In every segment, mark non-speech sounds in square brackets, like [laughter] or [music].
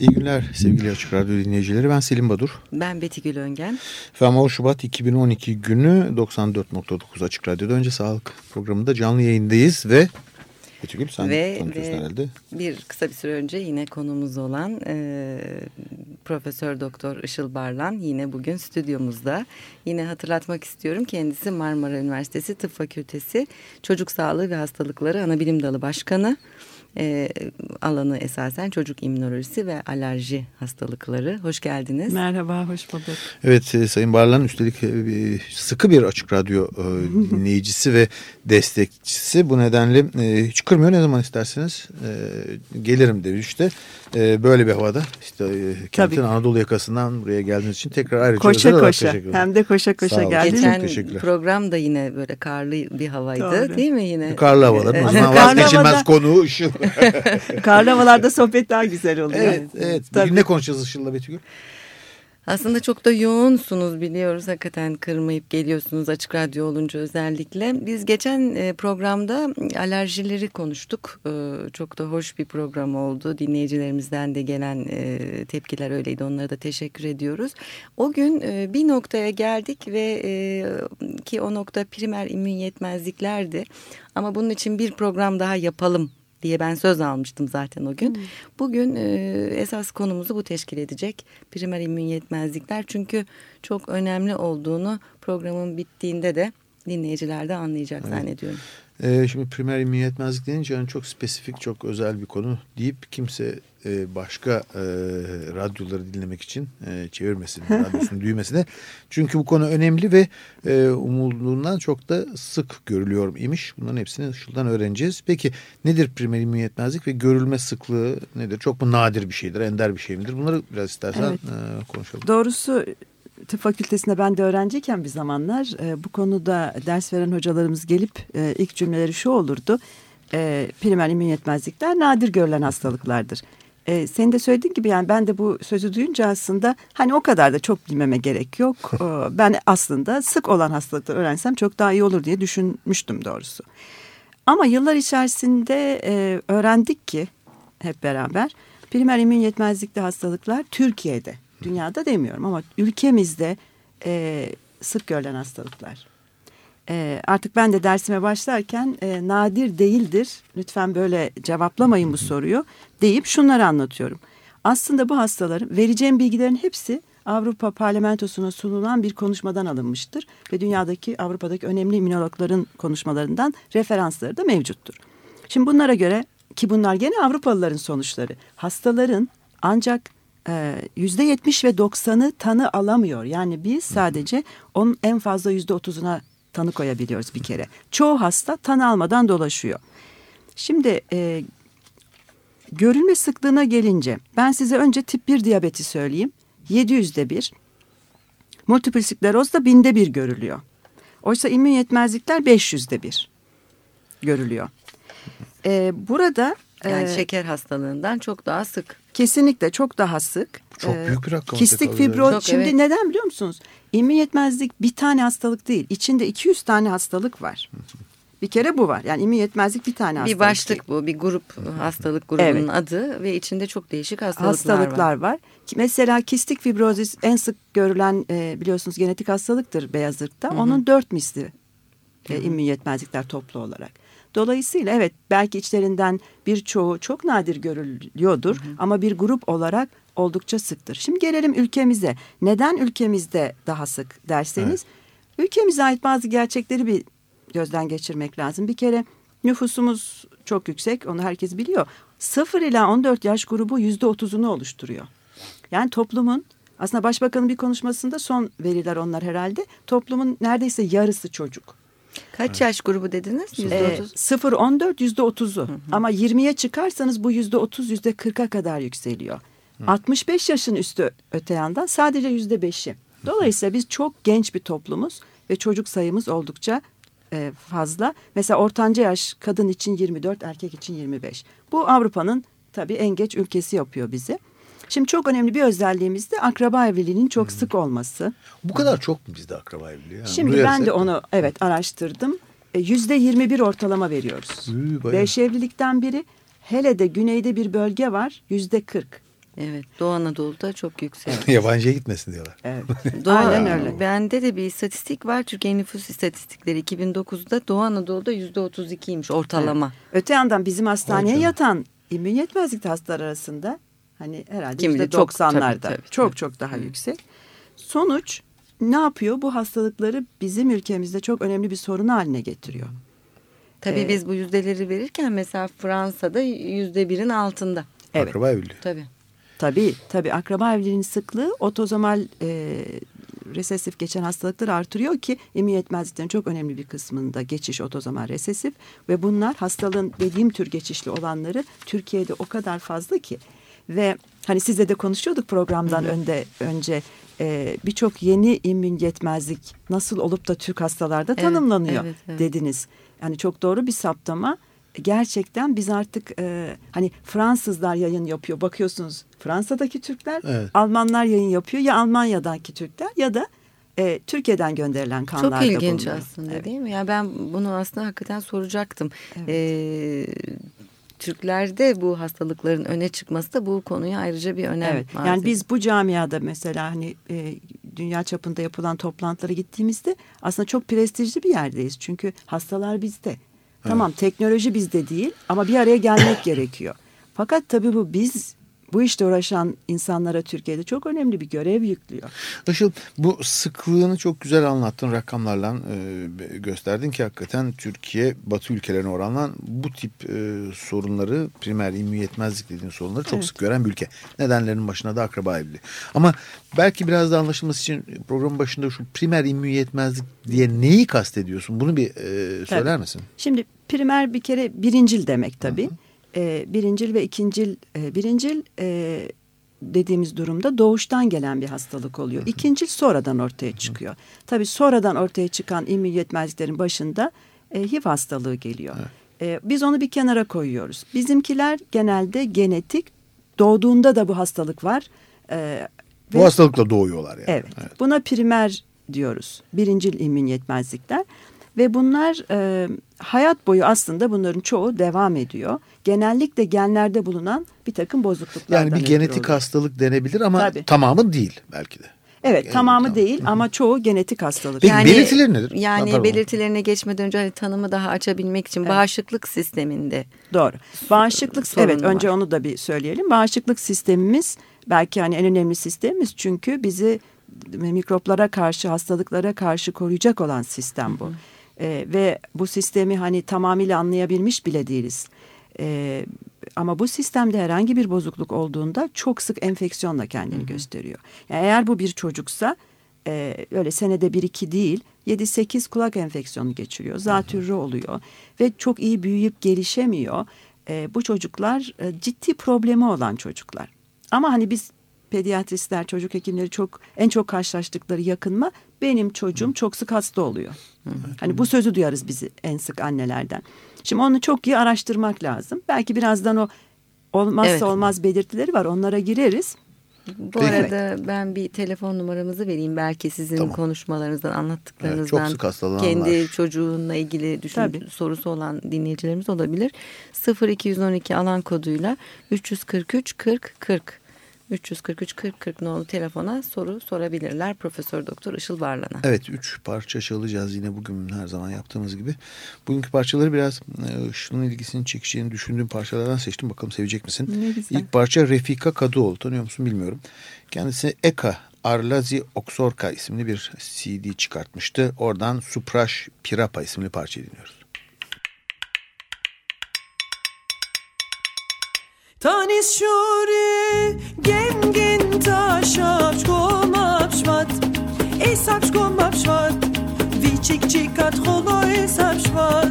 İyi günler sevgili Açık Radyo dinleyicileri. Ben Selim Badur. Ben Betigül Öngen. Efendim 10 Şubat 2012 günü 94.9 Açık Radyo'da önce sağlık programında canlı yayındayız ve Betigül sen ve, tanıtıyorsun ve herhalde. Bir kısa bir süre önce yine konumuz olan e, Profesör Doktor Işıl Barlan yine bugün stüdyomuzda. Yine hatırlatmak istiyorum kendisi Marmara Üniversitesi Tıp Fakültesi Çocuk Sağlığı ve Hastalıkları Anabilim Dalı Başkanı e, alanı esasen çocuk immünolojisi ve alerji hastalıkları. Hoş geldiniz. Merhaba, hoş bulduk. Evet e, Sayın Barlan üstelik e, sıkı bir Açık Radyo e, [laughs] dinleyicisi ve destekçisi. Bu nedenle e, hiç kırmıyor ne zaman isterseniz e, gelirim demiş işte. E, böyle bir havada işte e, kentin Tabii. Anadolu yakasından buraya geldiğiniz için tekrar ayrıca Koşa koşa hem de koşa koşa Sağ olun. geldin. Çok Geçen teşekkürler. program da yine böyle karlı bir havaydı Doğru. değil mi yine? Karlı havaların o Evet. zaman Karlı vazgeçilmez havada- konu Işıl. [laughs] Karnavalarda sohbet daha güzel oluyor. evet evet. Tabii. Bugün ne konuşacağız Işıl'la Betügül? Aslında çok da yoğunsunuz biliyoruz. Hakikaten kırmayıp geliyorsunuz açık radyo olunca özellikle. Biz geçen e, programda alerjileri konuştuk. E, Çok da hoş bir program oldu. Dinleyicilerimizden de gelen e, tepkiler öyleydi. Onlara da teşekkür ediyoruz. O gün bir noktaya geldik ve ki o nokta primer immün yetmezliklerdi. Ama bunun için bir program daha yapalım diye ben söz almıştım zaten o gün. Bugün e, esas konumuzu bu teşkil edecek. Primer immün yetmezlikler çünkü çok önemli olduğunu programın bittiğinde de dinleyiciler de anlayacak zannediyorum. Ee, şimdi primer yetmezlik denince yani çok spesifik, çok özel bir konu deyip kimse e, başka e, radyoları dinlemek için e, çevirmesin, [laughs] radyosunu düğmesine. Çünkü bu konu önemli ve e, umulduğundan çok da sık görülüyor imiş. Bunların hepsini şuradan öğreneceğiz. Peki nedir primer yetmezlik ve görülme sıklığı nedir? Çok mu nadir bir şeydir, ender bir şey midir? Bunları biraz istersen Evet. e, konuşalım. Doğrusu tıp fakültesinde ben de öğrenciyken bir zamanlar e, bu konuda ders veren hocalarımız gelip e, ilk cümleleri şu olurdu. E, primer immün yetmezlikler nadir görülen hastalıklardır. E, senin de söylediğin gibi yani ben de bu sözü duyunca aslında hani o kadar da çok bilmeme gerek yok. [laughs] E, ben aslında sık olan hastalıkları öğrensem çok daha iyi olur diye düşünmüştüm doğrusu. Ama yıllar içerisinde e, öğrendik ki hep beraber primer immün yetmezlikli hastalıklar Türkiye'de, dünyada demiyorum ama ülkemizde e, sık görülen hastalıklar. E, artık ben de dersime başlarken e, nadir değildir, lütfen böyle cevaplamayın bu soruyu deyip şunları anlatıyorum. Aslında bu hastaların vereceğim bilgilerin hepsi Avrupa Parlamentosu'na sunulan bir konuşmadan alınmıştır ve dünyadaki Avrupa'daki önemli immünologların konuşmalarından referansları da mevcuttur. Şimdi bunlara göre ki bunlar gene Avrupalıların sonuçları. Hastaların ancak yüzde yetmiş ve doksanı tanı alamıyor. Yani biz sadece onun en fazla yüzde otuzuna tanı koyabiliyoruz bir kere. Çoğu hasta tanı almadan dolaşıyor. Şimdi e, görülme sıklığına gelince ben size önce tip 1 diyabeti söyleyeyim. 700'de bir. Multiple skleroz da binde bir görülüyor. Oysa immün yetmezlikler 500'de bir görülüyor. Ee, burada Yani e, şeker hastalığından çok daha sık. Kesinlikle çok daha sık. Çok e, büyük bir rakam. Kistik fibroz. Çok, Şimdi evet. neden biliyor musunuz? İmmün yetmezlik bir tane hastalık değil. İçinde 200 tane hastalık var. Bir kere bu var. Yani immün yetmezlik bir tane hastalık Bir başlık değil. bu bir grup hastalık grubunun Evet. adı ve içinde çok değişik hastalıklar, hastalıklar var. var. Mesela kistik fibrozis en sık görülen e, biliyorsunuz genetik hastalıktır beyaz ırkta. Onun dört misli e, immün yetmezlikler toplu olarak. Dolayısıyla evet belki içlerinden birçoğu çok nadir görülüyordur ama bir grup olarak oldukça sıktır. Şimdi gelelim ülkemize. Neden ülkemizde daha sık derseniz ülkemize ait bazı gerçekleri bir gözden geçirmek lazım. Bir kere nüfusumuz çok yüksek onu herkes biliyor. 0 ila 14 yaş grubu yüzde otuzunu oluşturuyor. Yani toplumun aslında başbakanın bir konuşmasında son veriler onlar herhalde. Toplumun neredeyse yarısı çocuk. Kaç yaş grubu dediniz? Yüzde Ee, otuz. 0-14 yüzde otuzu. Ama 20'ye çıkarsanız bu yüzde otuz yüzde 40'a kadar yükseliyor. 65 yaşın üstü öte yandan sadece yüzde beşi. Dolayısıyla biz çok genç bir toplumuz ve çocuk sayımız oldukça e, fazla. Mesela ortanca yaş kadın için 24, erkek için 25. Bu Avrupa'nın tabii en geç ülkesi yapıyor bizi. Şimdi çok önemli bir özelliğimiz de akraba evliliğinin çok hmm. sık olması. Bu kadar çok mu bizde akraba evliliği? Yani Şimdi ben de onu evet araştırdım. E, yüzde 21 ortalama veriyoruz. Üy, Beş evlilikten biri. Hele de güneyde bir bölge var yüzde 40. Evet Doğu Anadolu'da çok yüksek. [laughs] Yabancıya gitmesin diyorlar. Evet. [laughs] [laughs] Doğu, Aynen öyle. Bende de bir istatistik var. Türkiye nüfus istatistikleri 2009'da Doğu Anadolu'da yüzde 32'ymiş ortalama. Evet. Öte yandan bizim hastaneye yatan immün yetmezlikli hastalar arasında hani herhalde yüzde 90'larda çok, çok çok daha Hı. yüksek. Sonuç ne yapıyor? Bu hastalıkları bizim ülkemizde çok önemli bir sorun haline getiriyor. Tabii ee, biz bu yüzdeleri verirken mesela Fransa'da yüzde birin altında. Evet. Akraba evliliği. Tabii. Tabii tabii akraba evliliğinin sıklığı otozomal e, resesif geçen hastalıkları artırıyor ki emin yetmezliklerin çok önemli bir kısmında geçiş otozomal resesif ve bunlar hastalığın dediğim tür geçişli olanları Türkiye'de o kadar fazla ki ve hani sizle de konuşuyorduk programdan Hı önde önce e, birçok yeni immün yetmezlik nasıl olup da Türk hastalarda tanımlanıyor evet, evet. dediniz. Yani çok doğru bir saptama gerçekten biz artık e, hani Fransızlar yayın yapıyor bakıyorsunuz Fransa'daki Türkler evet. Almanlar yayın yapıyor ya Almanya'daki Türkler ya da e, Türkiye'den gönderilen kanlarda Çok ilginç bulunuyor. aslında evet. değil mi? Yani ben bunu aslında hakikaten soracaktım. Evet. Ee, Türklerde bu hastalıkların öne çıkması da bu konuya ayrıca bir önem evet. var. Yani biz bu camiada mesela hani e, dünya çapında yapılan toplantılara gittiğimizde aslında çok prestijli bir yerdeyiz. Çünkü hastalar bizde. Tamam teknoloji bizde değil ama bir araya gelmek [coughs] gerekiyor. Fakat tabii bu biz bu işte uğraşan insanlara Türkiye'de çok önemli bir görev yüklüyor. Işıl bu sıklığını çok güzel anlattın rakamlarla e, gösterdin ki hakikaten Türkiye Batı ülkelerine oranla bu tip e, sorunları primer immün yetmezlik dediğin sorunları çok evet. sık gören bir ülke. Nedenlerinin başına da akraba evliliği. Ama belki biraz da anlaşılması için programın başında şu primer immün yetmezlik diye neyi kastediyorsun? Bunu bir e, söyler tabii. misin? Şimdi primer bir kere birincil demek tabii. Hı hı e, birincil ve ikincil e, birincil e, dediğimiz durumda doğuştan gelen bir hastalık oluyor. İkincil sonradan ortaya çıkıyor. Tabii sonradan ortaya çıkan immün yetmezliklerin başında e, HIV hastalığı geliyor. E, biz onu bir kenara koyuyoruz. Bizimkiler genelde genetik doğduğunda da bu hastalık var. E, bu ve, hastalıkla doğuyorlar yani. Evet, evet. Buna primer diyoruz. Birincil immün yetmezlikler. Ve bunlar e, hayat boyu aslında bunların çoğu devam ediyor. Genellikle genlerde bulunan bir takım bozukluklardan Yani bir genetik oluyor. hastalık denebilir ama Tabii. tamamı değil belki de. Evet yani, tamamı tamam. değil ama çoğu genetik hastalık. Peki yani, belirtileri nedir? Yani Pardon. belirtilerine geçmeden önce hani tanımı daha açabilmek için evet. bağışıklık sisteminde. Doğru. Bağışıklık evet var. önce onu da bir söyleyelim. Bağışıklık sistemimiz belki hani en önemli sistemimiz çünkü bizi mikroplara karşı hastalıklara karşı koruyacak olan sistem bu. Hı. E, ve bu sistemi hani tamamıyla anlayabilmiş bile değiliz. E, ama bu sistemde herhangi bir bozukluk olduğunda çok sık enfeksiyonla kendini hı hı. gösteriyor. Yani eğer bu bir çocuksa e, öyle senede bir iki değil 7-8 kulak enfeksiyonu geçiriyor. Zatürre oluyor ve çok iyi büyüyüp gelişemiyor. E, bu çocuklar e, ciddi problemi olan çocuklar. Ama hani biz pediatristler, çocuk hekimleri çok en çok karşılaştıkları yakınma benim çocuğum çok sık hasta oluyor. Hani bu sözü duyarız bizi en sık annelerden. Şimdi onu çok iyi araştırmak lazım. Belki birazdan o olmazsa evet. olmaz belirtileri var. Onlara gireriz. Bu Peki. arada ben bir telefon numaramızı vereyim. Belki sizin tamam. konuşmalarınızdan, anlattıklarınızdan evet, çok sık kendi çocuğunla ilgili düşün, sorusu olan dinleyicilerimiz olabilir. 0212 alan koduyla 343 40 40 343 40 40 nolu telefona soru sorabilirler Profesör Doktor Işıl Varlan'a. Evet üç parça çalacağız yine bugün her zaman yaptığımız gibi. Bugünkü parçaları biraz e, Işıl'ın ilgisini çekeceğini düşündüğüm parçalardan seçtim. Bakalım sevecek misin? Ne güzel. İlk parça Refika Kadıoğlu tanıyor musun bilmiyorum. Kendisi Eka Arlazi Oksorka isimli bir CD çıkartmıştı. Oradan Supraş Pirapa isimli parçayı dinliyoruz. Tanişuri gengin taşap şkomap şvat Esap şkomap şvat Viçik çikat holo esap şvat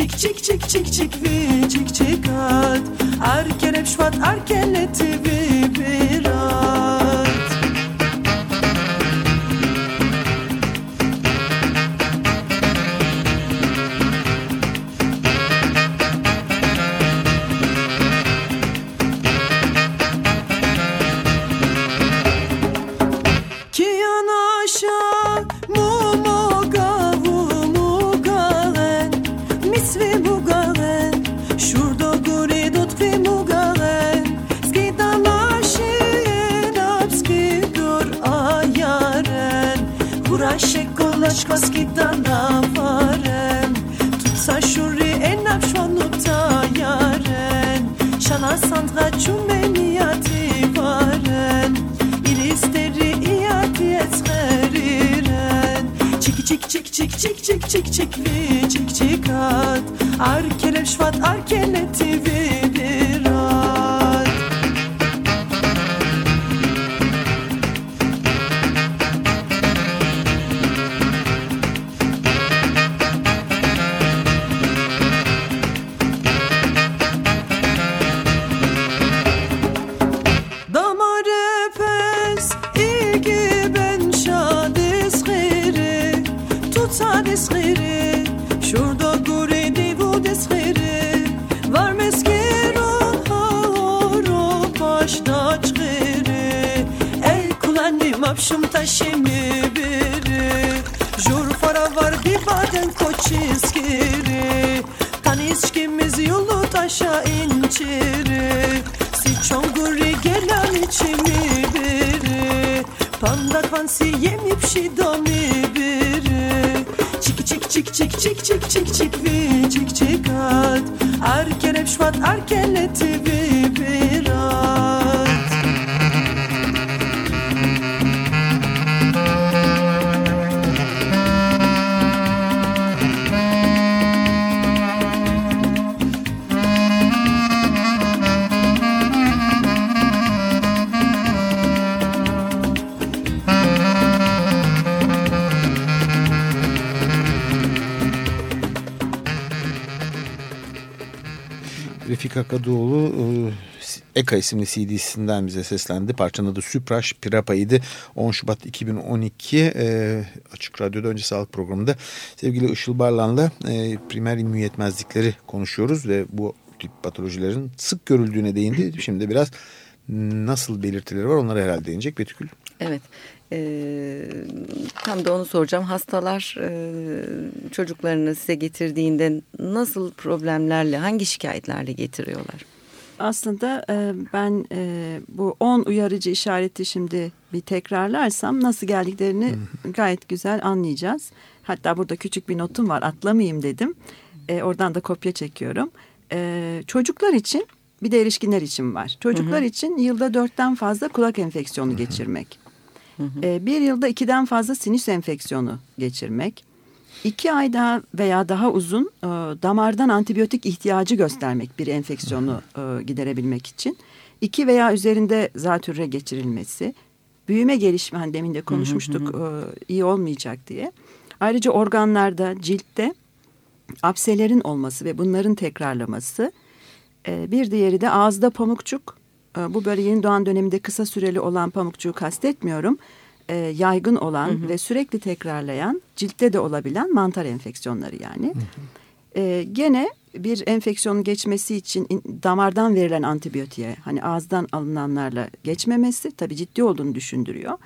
çik çik çik çik çik vi çik çik at. Arkelep şvat arkeleti vi birat Tutsa şuri en apşvanuta yaren Şana sandra çumeni varen İlisteri iati etzeriren Çiki çik çik çik çik çik çik çik vi çik çik at Arkelep şvat arkeleti vi Refika Kadıoğlu e, Eka isimli CD'sinden bize seslendi. Parçanın adı Süpraş Pirapa'ydı. 10 Şubat 2012 e, Açık Radyo'da önce sağlık programında sevgili Işıl Barlan'la e, primer immün yetmezlikleri konuşuyoruz ve bu tip patolojilerin sık görüldüğüne değindi. Şimdi biraz nasıl belirtileri var onlara herhalde değinecek Betükül. Evet. Ee, tam da onu soracağım. Hastalar e, çocuklarını size getirdiğinde nasıl problemlerle, hangi şikayetlerle getiriyorlar? Aslında e, ben e, bu 10 uyarıcı işareti şimdi bir tekrarlarsam nasıl geldiklerini gayet güzel anlayacağız. Hatta burada küçük bir notum var atlamayayım dedim. E, oradan da kopya çekiyorum. E, çocuklar için bir de erişkinler için var. Çocuklar için yılda dörtten fazla kulak enfeksiyonu geçirmek. E, bir yılda ikiden fazla sinüs enfeksiyonu geçirmek. İki ay daha veya daha uzun e, damardan antibiyotik ihtiyacı göstermek bir enfeksiyonu e, giderebilmek için. İki veya üzerinde zatürre geçirilmesi. Büyüme gelişme hani demin de konuşmuştuk e, iyi olmayacak diye. Ayrıca organlarda, ciltte apselerin olması ve bunların tekrarlaması. E, bir diğeri de ağızda pamukçuk. E, bu böyle yeni doğan döneminde kısa süreli olan pamukçuğu kastetmiyorum. E, yaygın olan ve sürekli tekrarlayan, ciltte de olabilen mantar enfeksiyonları yani. E, gene bir enfeksiyonun geçmesi için in- damardan verilen antibiyotiğe hani ağızdan alınanlarla geçmemesi tabii ciddi olduğunu düşündürüyor.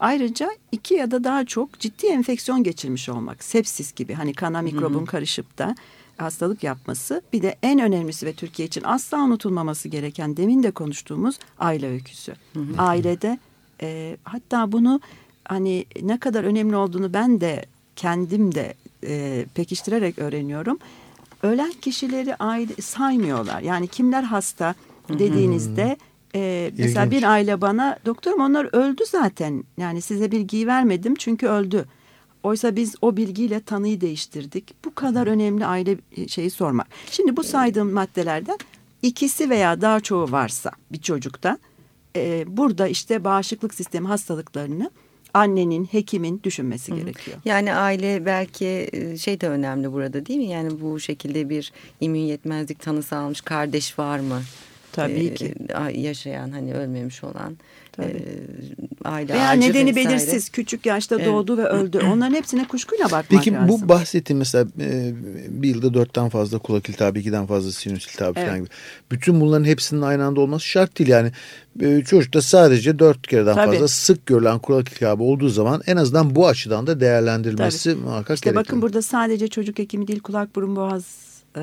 Ayrıca iki ya da daha çok ciddi enfeksiyon geçirmiş olmak, sepsis gibi hani kana mikrobun karışıp da hastalık yapması. Bir de en önemlisi ve Türkiye için asla unutulmaması gereken demin de konuştuğumuz aile öyküsü. Ailede e, hatta bunu hani ne kadar önemli olduğunu ben de kendim de e, pekiştirerek öğreniyorum. Ölen kişileri aile saymıyorlar. Yani kimler hasta dediğinizde e, mesela İlginç. bir aile bana doktorum onlar öldü zaten. Yani size bilgiyi vermedim çünkü öldü. Oysa biz o bilgiyle tanıyı değiştirdik. Bu kadar önemli aile şeyi sormak. Şimdi bu saydığım maddelerden ikisi veya daha çoğu varsa bir çocukta e, burada işte bağışıklık sistemi hastalıklarını annenin, hekimin düşünmesi gerekiyor. Yani aile belki e, şey de önemli burada değil mi? Yani bu şekilde bir immün yetmezlik tanısı almış kardeş var mı? Tabii Ee, ki. yaşayan hani ölmemiş olan Tabii. e, aile Veya ağacı nedeni vesaire. belirsiz, küçük yaşta Evet. doğdu ve öldü. [clears throat] Onların hepsine kuşkuyla bakmak Peki lazım. bu bahsettiğim mesela e, bir yılda dörtten fazla kulak iltihabı, ikiden fazla sinüs iltihabı falan Evet. gibi. Bütün bunların hepsinin aynı anda olması şart değil yani. E, çocukta sadece dört kereden Tabii. fazla sık görülen kulak iltihabı olduğu zaman en azından bu açıdan da değerlendirilmesi muhakkak İşte gerekli. bakın burada sadece çocuk hekimi değil kulak burun boğaz e,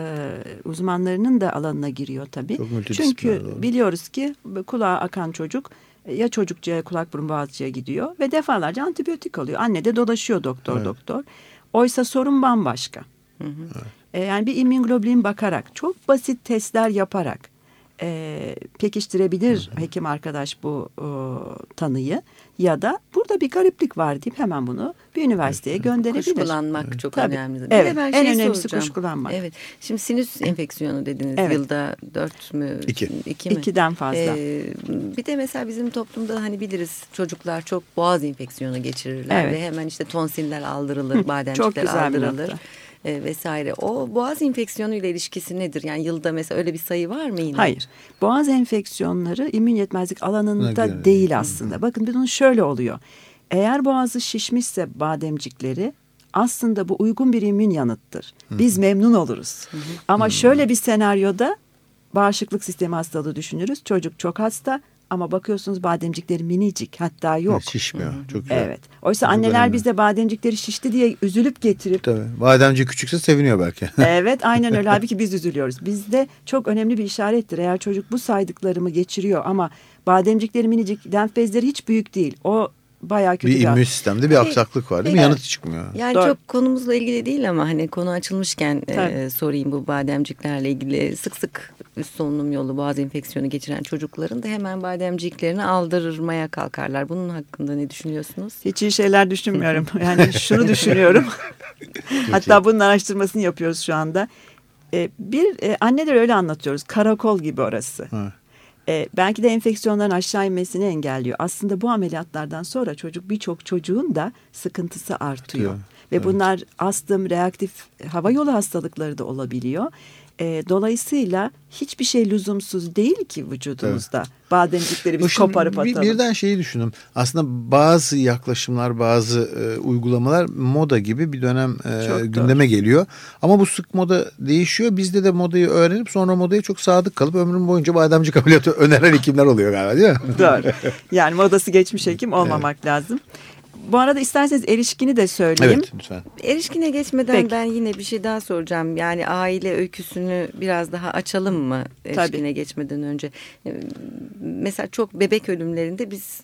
uzmanlarının da alanına giriyor tabii. Çünkü biliyoruz ki kulağa akan çocuk ya çocukçuya kulak burun boğazcıya gidiyor ve defalarca antibiyotik alıyor. Anne de dolaşıyor doktor Evet. doktor. Oysa sorun bambaşka. E, yani bir immünoglobulin bakarak çok basit testler yaparak e, pekiştirebilir hekim arkadaş bu e, tanıyı ya da burada bir gariplik var deyip hemen bunu bir üniversiteye gönderebilir. Kuşkulanmak çok Tabii. önemli. Bir Evet, de ben en şey önemlisi soracağım. kuşkulanmak. Evet. Şimdi sinüs enfeksiyonu dediniz. Evet. Yılda dört mü? İki. İki mi? İkiden fazla. Ee, bir de mesela bizim toplumda hani biliriz çocuklar çok boğaz enfeksiyonu geçirirler Evet. ve hemen işte tonsiller aldırılır, bademcikler çok güzel bir aldırılır. nokta. E, vesaire. O boğaz enfeksiyonu ile ilişkisi nedir? Yani yılda mesela öyle bir sayı var mı yine? Hayır. Boğaz enfeksiyonları immün yetmezlik alanında Ne- değil aslında. Bakın bunun şöyle oluyor. Eğer boğazı şişmişse bademcikleri aslında bu uygun bir immün yanıttır. Biz memnun oluruz. Ama şöyle bir senaryoda bağışıklık sistemi hastalığı düşünürüz. Çocuk çok hasta ama bakıyorsunuz bademcikleri minicik hatta yok. Şişmiyor. Çok güzel. Evet. Oysa Çok anneler önemli. bizde bademcikleri şişti diye üzülüp getirip Tabii. Bademci küçükse seviniyor belki. [laughs] Evet aynen öyle. Halbuki biz üzülüyoruz. Bizde çok önemli bir işarettir. Eğer çocuk bu saydıklarımı geçiriyor ama bademcikleri minicik, lenf bezleri hiç büyük değil. O bayağı kötü bir bir, immün sistemde bir aksaklık var değil mi? Yanıt çıkmıyor. Yani Doğru. çok konumuzla ilgili değil ama hani konu açılmışken e, sorayım bu bademciklerle ilgili sık sık üst solunum yolu boğaz enfeksiyonu geçiren çocukların da hemen bademciklerini aldırmaya kalkarlar. Bunun hakkında ne düşünüyorsunuz? Hiç iyi şeyler düşünmüyorum. [laughs] Yani şunu düşünüyorum. Hatta bunun araştırmasını yapıyoruz şu anda. Ee, bir e, anneler öyle anlatıyoruz. Karakol gibi orası. Ha. E, belki de enfeksiyonların aşağı inmesini engelliyor. Aslında bu ameliyatlardan sonra çocuk birçok çocuğun da sıkıntısı artıyor. Artıyor, Ve evet. bunlar astım, reaktif hava yolu hastalıkları da olabiliyor. E, dolayısıyla hiçbir şey lüzumsuz değil ki vücudumuzda. Bademcikleri Bu biz şimdi koparıp atalım. birden şeyi düşündüm. Aslında bazı yaklaşımlar, bazı e, uygulamalar moda gibi bir dönem e, Çok doğru. gündeme geliyor. Ama bu sık moda değişiyor. Bizde de modayı öğrenip sonra modaya çok sadık kalıp ömrüm boyunca bademcik ameliyatı [laughs] öneren hekimler oluyor galiba değil mi? Doğru. Yani modası geçmiş hekim olmamak lazım. Bu arada isterseniz erişkini de söyleyeyim. Evet lütfen. Erişkine geçmeden Peki. ben yine bir şey daha soracağım. Yani aile öyküsünü biraz daha açalım mı erişkine geçmeden önce? Ee, Mesela çok bebek ölümlerinde biz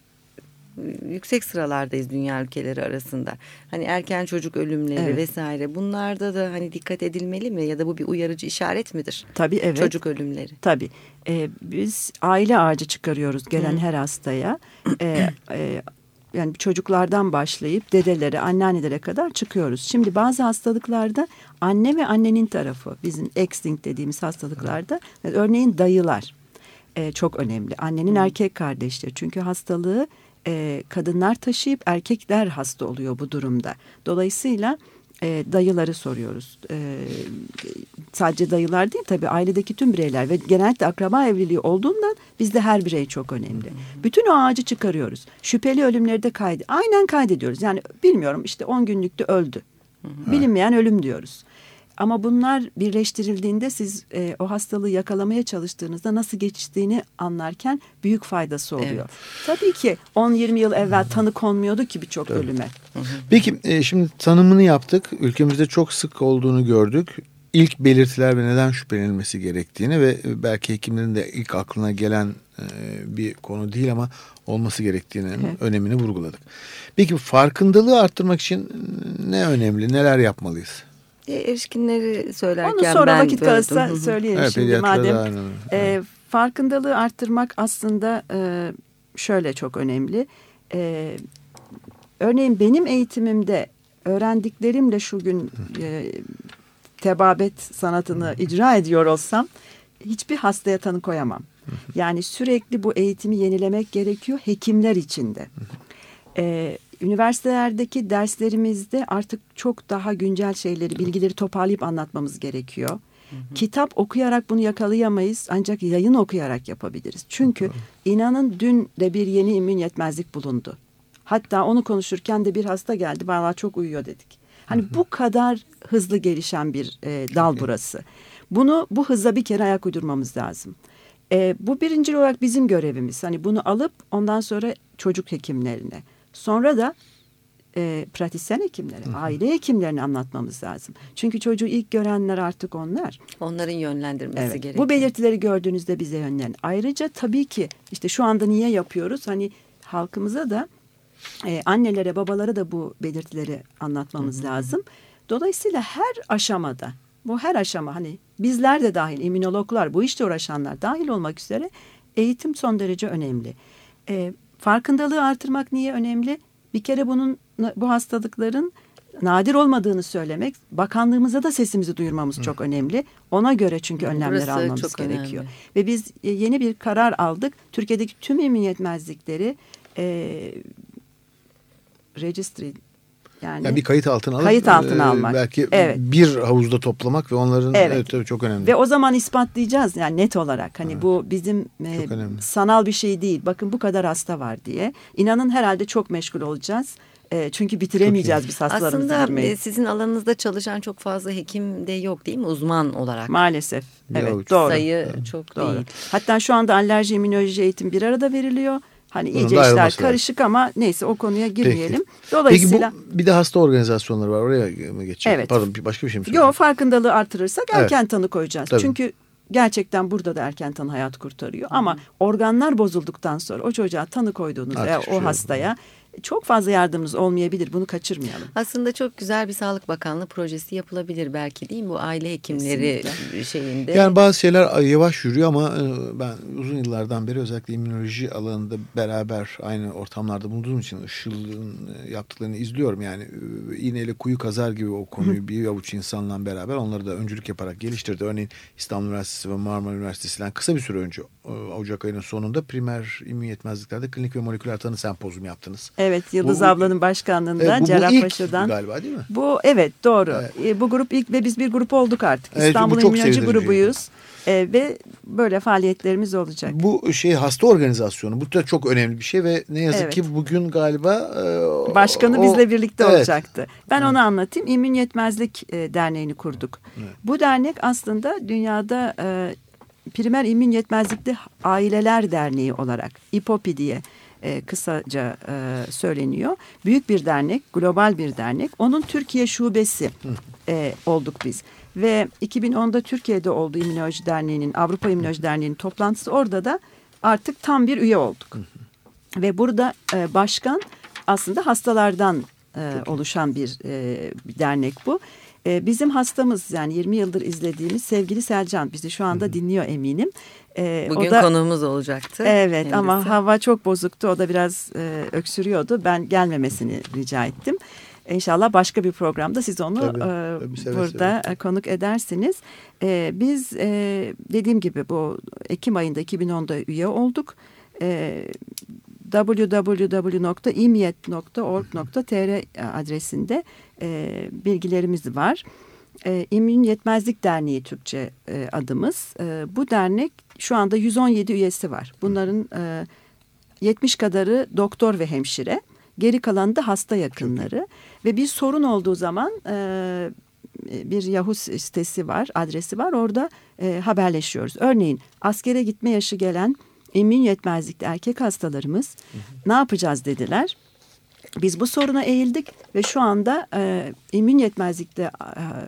e, yüksek sıralardayız dünya ülkeleri arasında. Hani erken çocuk ölümleri Evet. vesaire bunlarda da hani dikkat edilmeli mi ya da bu bir uyarıcı işaret midir? Tabii evet. Çocuk ölümleri. Tabii. Ee, biz aile ağacı çıkarıyoruz gelen her hastaya. Ee, e, yani çocuklardan başlayıp dedelere, anneannelere kadar çıkıyoruz. Şimdi bazı hastalıklarda anne ve annenin tarafı, bizim X-linked dediğimiz hastalıklarda, örneğin dayılar e, çok önemli. Annenin erkek kardeşleri. Çünkü hastalığı e, kadınlar taşıyıp erkekler hasta oluyor bu durumda. Dolayısıyla e, dayıları soruyoruz. E, sadece dayılar değil tabii ailedeki tüm bireyler ve genellikle akraba evliliği olduğundan bizde her birey çok önemli. Bütün o ağacı çıkarıyoruz. Şüpheli ölümleri de kaydı. Aynen kaydediyoruz. Yani bilmiyorum işte 10 günlükte öldü. Bilinmeyen ölüm diyoruz. Ama bunlar birleştirildiğinde siz e, o hastalığı yakalamaya çalıştığınızda nasıl geçtiğini anlarken büyük faydası oluyor. Tabii ki 10-20 yıl evvel tanı konmuyordu ki birçok ölüme. Peki e, şimdi tanımını yaptık. Ülkemizde çok sık olduğunu gördük. İlk belirtiler ve neden şüphelenilmesi gerektiğini ve e, belki hekimlerin de ilk aklına gelen e, bir konu değil ama olması gerektiğinin Evet. önemini vurguladık. Peki farkındalığı arttırmak için ne önemli? Neler yapmalıyız? E, erişkinleri söylerken Onu sonra ben vakit kalırsa Hı hı. söyleyelim Evet, şimdi madem. E, farkındalığı arttırmak aslında e, şöyle çok önemli. E, örneğin benim eğitimimde öğrendiklerimle şu gün e, tebabet sanatını icra ediyor olsam hiçbir hastaya tanı koyamam. Yani sürekli bu eğitimi yenilemek gerekiyor hekimler için de. E, üniversitelerdeki derslerimizde artık çok daha güncel şeyleri, bilgileri toparlayıp anlatmamız gerekiyor. Kitap okuyarak bunu yakalayamayız ancak yayın okuyarak yapabiliriz. Çünkü inanın dün de bir yeni immün yetmezlik bulundu. Hatta onu konuşurken de bir hasta geldi. Vallahi çok uyuyor dedik. Hani bu kadar hızlı gelişen bir e, dal burası. Bunu bu hızla bir kere ayak uydurmamız lazım. E, bu birinci olarak bizim görevimiz. Hani bunu alıp ondan sonra çocuk hekimlerine. Sonra da e, pratisyen hekimlere, aile hekimlerine anlatmamız lazım. Çünkü çocuğu ilk görenler artık onlar. Onların yönlendirmesi Evet. gerekiyor. Bu belirtileri gördüğünüzde bize yönlenin. Ayrıca tabii ki işte şu anda niye yapıyoruz? Hani halkımıza da e, annelere, babalara da bu belirtileri anlatmamız lazım. Dolayısıyla her aşamada, bu her aşama hani bizler de dahil, immünologlar, bu işte uğraşanlar dahil olmak üzere eğitim son derece önemli. E, farkındalığı artırmak niye önemli? Bir kere bunun bu hastalıkların nadir olmadığını söylemek, bakanlığımıza da sesimizi duyurmamız çok önemli. Ona göre çünkü önlemler Burası almamız çok gerekiyor. önemli. Ve biz e, yeni bir karar aldık. Türkiye'deki tüm emin yetmezlikleri e, registry yani, Yani bir kayıt altına alıp Kayıt altına e, almak. belki Evet. bir havuzda toplamak ve onların Evet. evet, tabii çok önemli. ve o zaman ispatlayacağız yani net olarak. Hani bu bizim e, sanal bir şey değil. Bakın bu kadar hasta var diye. İnanın herhalde çok meşgul olacağız. E, çünkü bitiremeyeceğiz biz hastalarımızı Aslında girmeyi. e, sizin alanınızda çalışan çok fazla hekim de yok değil mi uzman olarak? Maalesef. Bir evet avuç. doğru. Sayı çok Doğru. değil. Hatta şu anda alerji immünoloji eğitim bir arada veriliyor. Hani Bunun iyice işler lazım. karışık ama neyse o konuya girmeyelim. Peki Dolayısıyla bu bir de hasta organizasyonları var. Oraya mı geçelim? Evet. Pardon bir başka bir şey mi söyleyeyim? farkındalığı artırırsak Evet. erken tanı koyacağız. Tabii. Çünkü gerçekten burada da erken tanı hayat kurtarıyor. Ama organlar bozulduktan sonra o çocuğa tanı koyduğunuzda Artık veya hiçbir şey o yok. Çok fazla yardımınız olmayabilir. Bunu kaçırmayalım. Aslında çok güzel bir Sağlık Bakanlığı projesi yapılabilir belki değil mi? Bu aile hekimleri şeyinde. Yani bazı şeyler yavaş yürüyor ama e, ben uzun yıllardan beri özellikle immünoloji alanında beraber aynı ortamlarda bulunduğum için Işıl'ın e, yaptıklarını izliyorum. Yani e, iğneyle kuyu kazar gibi o konuyu bir avuç insanla beraber onları da öncülük yaparak geliştirdi. Örneğin İstanbul Üniversitesi ve Marmara Üniversitesi'nden kısa bir süre önce Ocak ayının sonunda primer immün yetmezliklerde klinik ve moleküler tanı sempozyum yaptınız. Evet Yıldız Bu- ablanın başkanlığında E, bu, bu Cerrahpaşa'dan. galiba değil mi? Bu evet doğru. E, bu grup ilk ve biz bir grup olduk artık. Evet, bu İstanbul çok İmmünoloji sevindirici. grubuyuz. E, ve böyle faaliyetlerimiz olacak. Bu şey hasta organizasyonu bu da çok önemli bir şey ve ne yazık Evet. ki bugün galiba e, Başkanı o- bizle birlikte Evet. olacaktı. Ben onu anlatayım. İmmün Yetmezlik e, Derneği'ni kurduk. Bu dernek aslında dünyada e, primer immün yetmezlikli aileler derneği olarak İPOPI diye e, kısaca e, söyleniyor. Büyük bir dernek, global bir dernek. Onun Türkiye şubesi e, olduk biz. Ve 2010'da Türkiye'de oldu İmmünoloji Derneği'nin, Avrupa İmmünoloji Derneği'nin toplantısı. Orada da artık tam bir üye olduk. Ve burada e, başkan aslında hastalardan e, oluşan bir, e, bir dernek bu. E, bizim hastamız yani 20 yıldır izlediğimiz sevgili Selcan bizi şu anda dinliyor eminim. E, Bugün o da, konuğumuz olacaktı. Evet kendisi. ama hava çok bozuktu. O da biraz e, öksürüyordu. Ben gelmemesini rica ettim. İnşallah başka bir programda siz onu Tabii, e, tabii, seve burada e, konuk edersiniz. E, biz e, dediğim gibi bu Ekim ayında 2010'da üye olduk. E, www.imyet.org.tr adresinde e, bilgilerimiz var. E, İmmün Yetmezlik Derneği Türkçe e, adımız. E, bu dernek şu anda 117 üyesi var. Bunların e, 70 kadarı doktor ve hemşire. Geri kalanı da hasta yakınları. Ve bir sorun olduğu zaman e, bir Yahoo sitesi var, adresi var. Orada e, haberleşiyoruz. Örneğin askere gitme yaşı gelen immün yetmezlikli erkek hastalarımız ne yapacağız dediler. Biz bu soruna eğildik ve şu anda e, immün yetmezlikli e,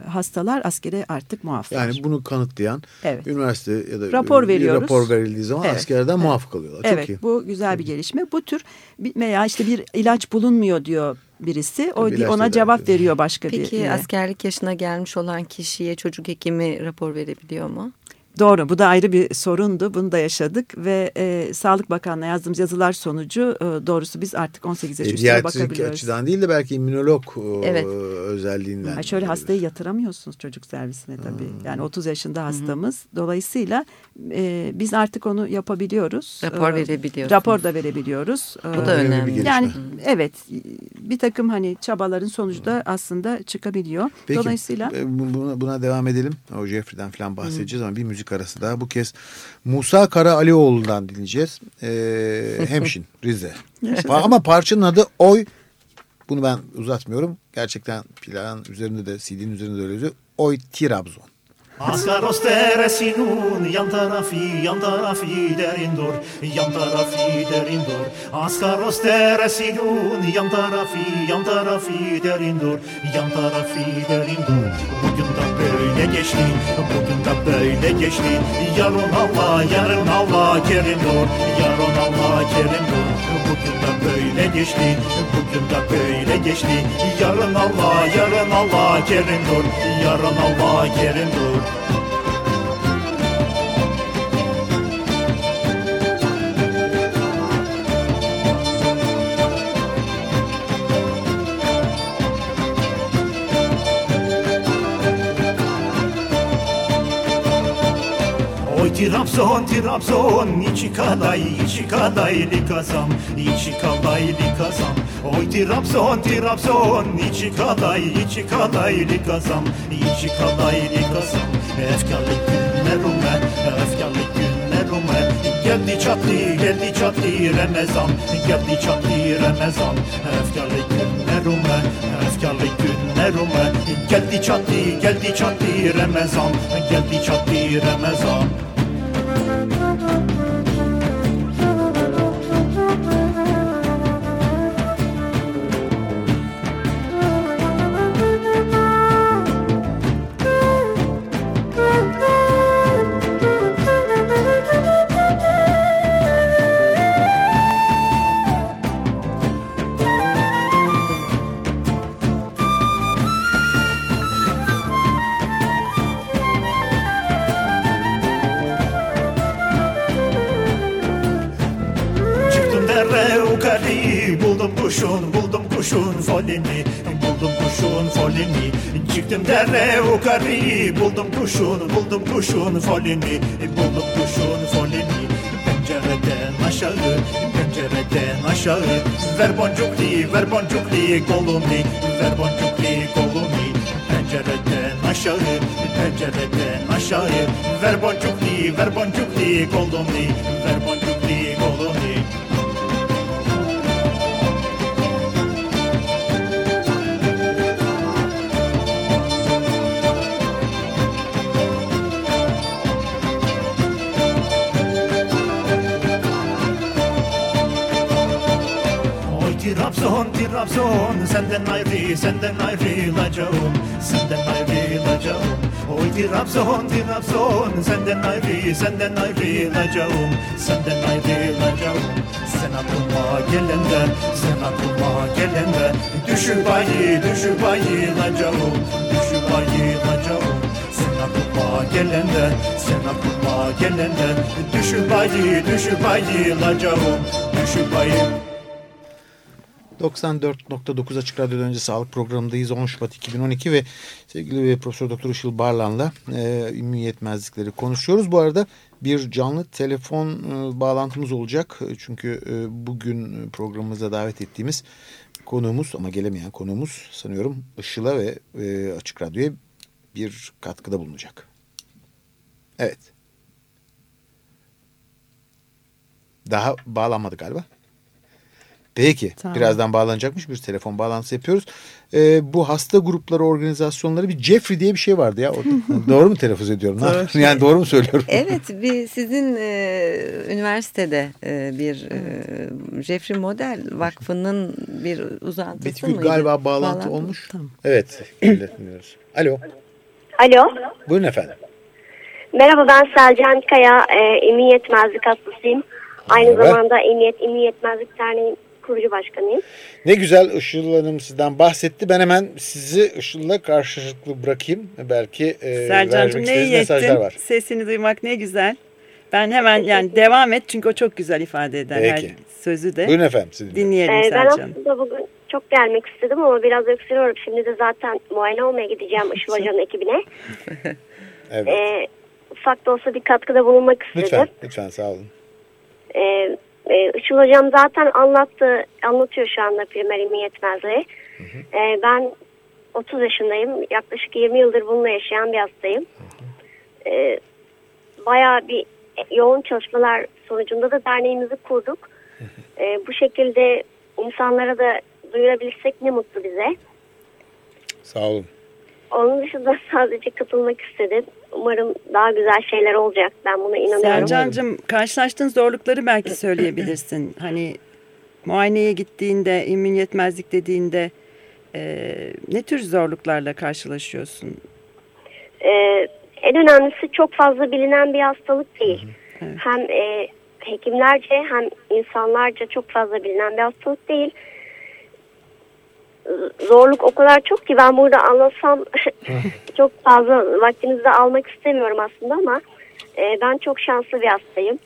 hastalar askere artık muaf. Yani bunu kanıtlayan Evet. üniversite ya da Rapor veriyoruz. rapor verildiği zaman Evet, askerden evet. muaf kalıyorlar. Çok evet iyi. bu güzel bir gelişme. Bu tür veya işte bir ilaç bulunmuyor diyor birisi. O Tabii ona cevap ediyor. veriyor başka Peki bir. askerlik yaşına gelmiş olan kişiye çocuk hekimi rapor verebiliyor mu? Doğru bu da ayrı bir sorundu bunu da yaşadık ve e, Sağlık Bakanlığı'na yazdığımız yazılar sonucu e, doğrusu biz artık 18 yaş üstüne bakabiliyoruz. açıdan değil de belki immünolog e, Evet. özelliğinden. Ha, şöyle hastayı yatıramıyorsunuz çocuk servisine tabii. Yani 30 yaşında hastamız. Dolayısıyla e, biz artık onu yapabiliyoruz. Rapor E, verebiliyorsunuz. Rapor da verebiliyoruz. Bu E, da önemli bir önemli. Evet bir takım hani çabaların sonucu da aslında çıkabiliyor. Peki, Dolayısıyla e, bu- buna, buna devam edelim. O Jeffrey'den falan bahsedeceğiz ama bir müzik arası daha. Bu kez Musa Kara Alioğlu'ndan dinleyeceğiz. Ee, [laughs] Hemşin, Rize. Ama parçanın adı Oy. Bunu ben uzatmıyorum. Gerçekten plan üzerinde de CD'nin üzerinde de öyle yazıyor. Oy Trabzon. Asgaros teresinun yan tarafı yan tarafı derin dur yan tarafı derin dur Asgaros teresinun yan tarafı yan tarafı derin dur yan tarafı derin dur Bugün de böyle geçti bugün de böyle geçti. Yarın Allah yarın Allah kerim dur yarın Allah kerim dur. Bugün de böyle geçti bugün de böyle geçti. Yarın Allah yarın Allah kerim dur yarın Allah kerim dur. Oy Trabzon, Trabzon, içi kalay, içi kalaylı kazam, içi kalaylı kazam. Oy Trabzon, Trabzon, içi kalay, içi kalaylı kazam, içi kalaylı kazam. Efkarlı günlerime, efkarlı günlerime, geldi çattı, geldi çattı Ramazan, geldi çattı Ramazan. Efkarlı günlerime, efkarlı günlerime, geldi çattı, geldi çattı Ramazan, geldi çattı Ramazan. Çıktım dere yukarı buldum kuşun buldum kuşun folini. Buldum kuşun folini. Pencereden aşağı pencereden aşağı. Ver boncukli ver boncukli kolumni ver boncukli kolumni Pencereden aşağı pencereden aşağı. Ver boncukli ver boncukli kolumni ver boncukli Trabzon Senden ayrı, senden ayrılacağım Senden ayrılacağım Oy Trabzon, Trabzon. Senden ayrı, senden ayrılacağım Senden ayrılacağım Sen aklıma gelende, sen aklıma gelende Düşüp ayı, düşüp ayılacağım Düşüp ayılacağım Sen aklıma gelende, sen aklıma gelende Düşüp ayı, düşüp ayılacağım Düşüp ayı 94.9 Açık Radyo'dan önce sağlık programındayız 10 Şubat 2012 ve sevgili Profesör Doktor Işıl Barlan'la e, immün yetmezlikleri konuşuyoruz. Bu arada bir canlı telefon e, bağlantımız olacak. E, Çünkü e, bugün programımıza davet ettiğimiz konuğumuz ama gelemeyen konuğumuz sanıyorum Işıl'a ve e, Açık Radyo'ya bir katkıda bulunacak. Evet. Daha bağlanmadı galiba. Peki. Tamam. Birazdan bağlanacakmış bir telefon bağlantısı yapıyoruz. Ee, bu hasta grupları organizasyonları bir Jeffrey diye bir şey vardı ya. Orada. [laughs] doğru mu telaffuz ediyorum? Doğru. [laughs] yani doğru mu söylüyorum? Evet, bir sizin e, üniversitede e, bir e, Jeffrey Model Vakfı'nın bir uzantısı Betgül mıydı? galiba bağlantı olmuş. Tamam. Evet. Alo. Alo. Buyurun efendim. Merhaba ben Selcan Kaya. E, immün yetmezlik hastasıyım. Aynı Merhaba. zamanda Emniyet İmmün Yetmezlik Derneği kurucu başkanıyım. Ne güzel Işıl Hanım sizden bahsetti. Ben hemen sizi Işıl'la karşılıklı bırakayım. Belki e, Sercan'cığım vermek ne istediğiniz iyi ettin. var. Sesini duymak ne güzel. Ben hemen yani devam et çünkü o çok güzel ifade eder her Peki. sözü de. Buyurun efendim. Sizi. Dinleyelim Ee, ben Sercan. aslında bugün çok gelmek istedim ama biraz öksürüyorum. Şimdi de zaten muayene olmaya gideceğim [laughs] Işıl Hoca'nın ekibine. Evet. Ee, ufak da olsa bir katkıda bulunmak istedim. lütfen, lütfen sağ olun. Ee, e, Işıl Hocam zaten anlattı, anlatıyor şu anda primer yetmezliği. Ee, ben 30 yaşındayım. Yaklaşık 20 yıldır bununla yaşayan bir hastayım. Ee, bayağı bir yoğun çalışmalar sonucunda da derneğimizi kurduk. Bu şekilde insanlara da duyurabilirsek ne mutlu bize. Sağ olun. Onun dışında [laughs] sadece katılmak istedim. Umarım daha güzel şeyler olacak. Ben buna inanıyorum. Sercan'cığım karşılaştığın zorlukları belki söyleyebilirsin. [clears throat] Hani muayeneye gittiğinde, immün yetmezlik dediğinde e, ne tür zorluklarla karşılaşıyorsun? Ee, en önemlisi çok fazla bilinen bir hastalık değil. Hem e, hekimlerce hem insanlarca çok fazla bilinen bir hastalık değil. Zorluk o kadar çok ki ben burada anlatsam [laughs] çok fazla vaktinizi de almak istemiyorum aslında ama e, ben çok şanslı bir hastayım.